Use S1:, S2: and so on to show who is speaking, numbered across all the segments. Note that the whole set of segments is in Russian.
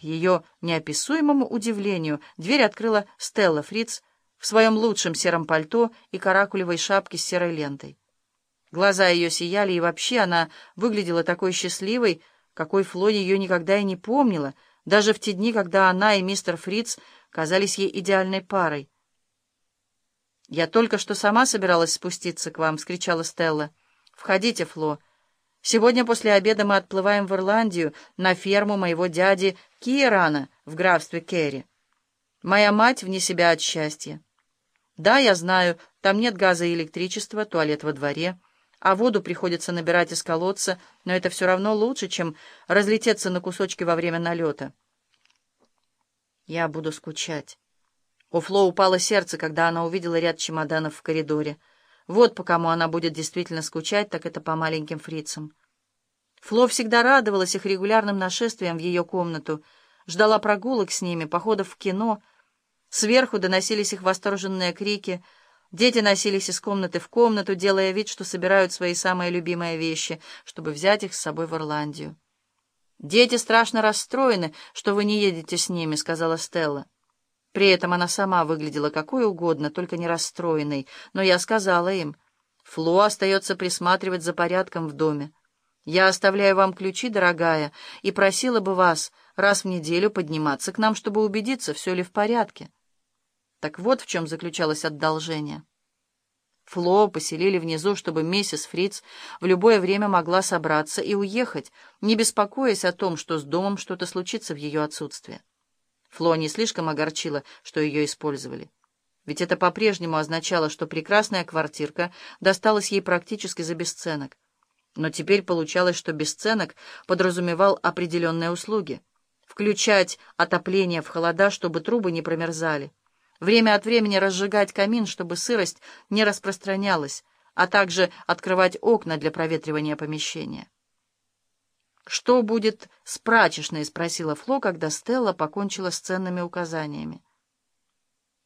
S1: Ее неописуемому удивлению дверь открыла Стелла Фриц в своем лучшем сером пальто и каракулевой шапке с серой лентой. Глаза ее сияли, и вообще она выглядела такой счастливой, какой Фло ее никогда и не помнила, даже в те дни, когда она и мистер Фриц казались ей идеальной парой. «Я только что сама собиралась спуститься к вам», — скричала Стелла. «Входите, Фло. Сегодня после обеда мы отплываем в Ирландию на ферму моего дяди Киерана в графстве Керри. Моя мать вне себя от счастья. Да, я знаю, там нет газа и электричества, туалет во дворе» а воду приходится набирать из колодца, но это все равно лучше, чем разлететься на кусочки во время налета. Я буду скучать. У Фло упало сердце, когда она увидела ряд чемоданов в коридоре. Вот по кому она будет действительно скучать, так это по маленьким фрицам. Фло всегда радовалась их регулярным нашествиям в ее комнату, ждала прогулок с ними, походов в кино. Сверху доносились их восторженные крики — Дети носились из комнаты в комнату, делая вид, что собирают свои самые любимые вещи, чтобы взять их с собой в Ирландию. «Дети страшно расстроены, что вы не едете с ними», — сказала Стелла. При этом она сама выглядела какой угодно, только не расстроенной, но я сказала им, «Фло остается присматривать за порядком в доме. Я оставляю вам ключи, дорогая, и просила бы вас раз в неделю подниматься к нам, чтобы убедиться, все ли в порядке». Так вот в чем заключалось одолжение. Фло поселили внизу, чтобы миссис Фриц в любое время могла собраться и уехать, не беспокоясь о том, что с домом что-то случится в ее отсутствие. Фло не слишком огорчила, что ее использовали. Ведь это по-прежнему означало, что прекрасная квартирка досталась ей практически за бесценок. Но теперь получалось, что бесценок подразумевал определенные услуги. Включать отопление в холода, чтобы трубы не промерзали время от времени разжигать камин, чтобы сырость не распространялась, а также открывать окна для проветривания помещения. «Что будет с прачечной?» — спросила Фло, когда Стелла покончила с ценными указаниями.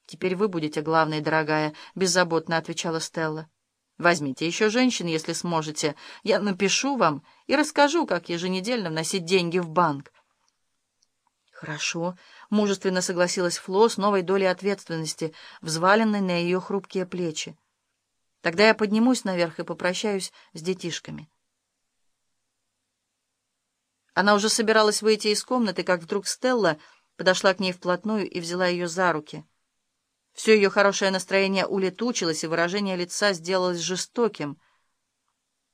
S1: «Теперь вы будете главной, дорогая», — беззаботно отвечала Стелла. «Возьмите еще женщин, если сможете. Я напишу вам и расскажу, как еженедельно вносить деньги в банк». «Хорошо», — мужественно согласилась Фло с новой долей ответственности, взваленной на ее хрупкие плечи. «Тогда я поднимусь наверх и попрощаюсь с детишками». Она уже собиралась выйти из комнаты, как вдруг Стелла подошла к ней вплотную и взяла ее за руки. Все ее хорошее настроение улетучилось, и выражение лица сделалось жестоким.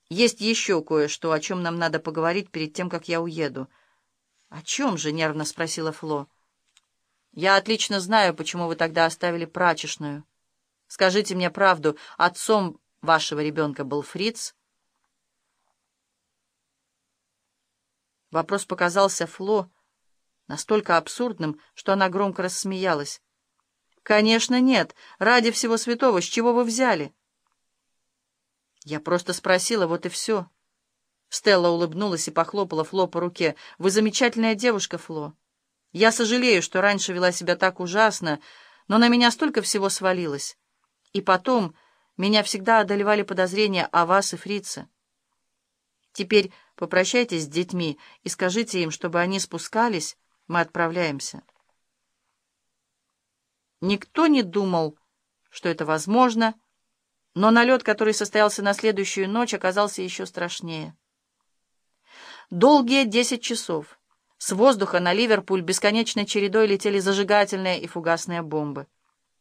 S1: «Есть еще кое-что, о чем нам надо поговорить перед тем, как я уеду». «О чем же?» — нервно спросила Фло. «Я отлично знаю, почему вы тогда оставили прачечную. Скажите мне правду, отцом вашего ребенка был Фриц?» Вопрос показался Фло настолько абсурдным, что она громко рассмеялась. «Конечно нет. Ради всего святого, с чего вы взяли?» «Я просто спросила, вот и все». Стелла улыбнулась и похлопала Фло по руке. «Вы замечательная девушка, Фло. Я сожалею, что раньше вела себя так ужасно, но на меня столько всего свалилось. И потом меня всегда одолевали подозрения о вас и Фрице. Теперь попрощайтесь с детьми и скажите им, чтобы они спускались, мы отправляемся». Никто не думал, что это возможно, но налет, который состоялся на следующую ночь, оказался еще страшнее. Долгие десять часов. С воздуха на Ливерпуль бесконечной чередой летели зажигательные и фугасные бомбы.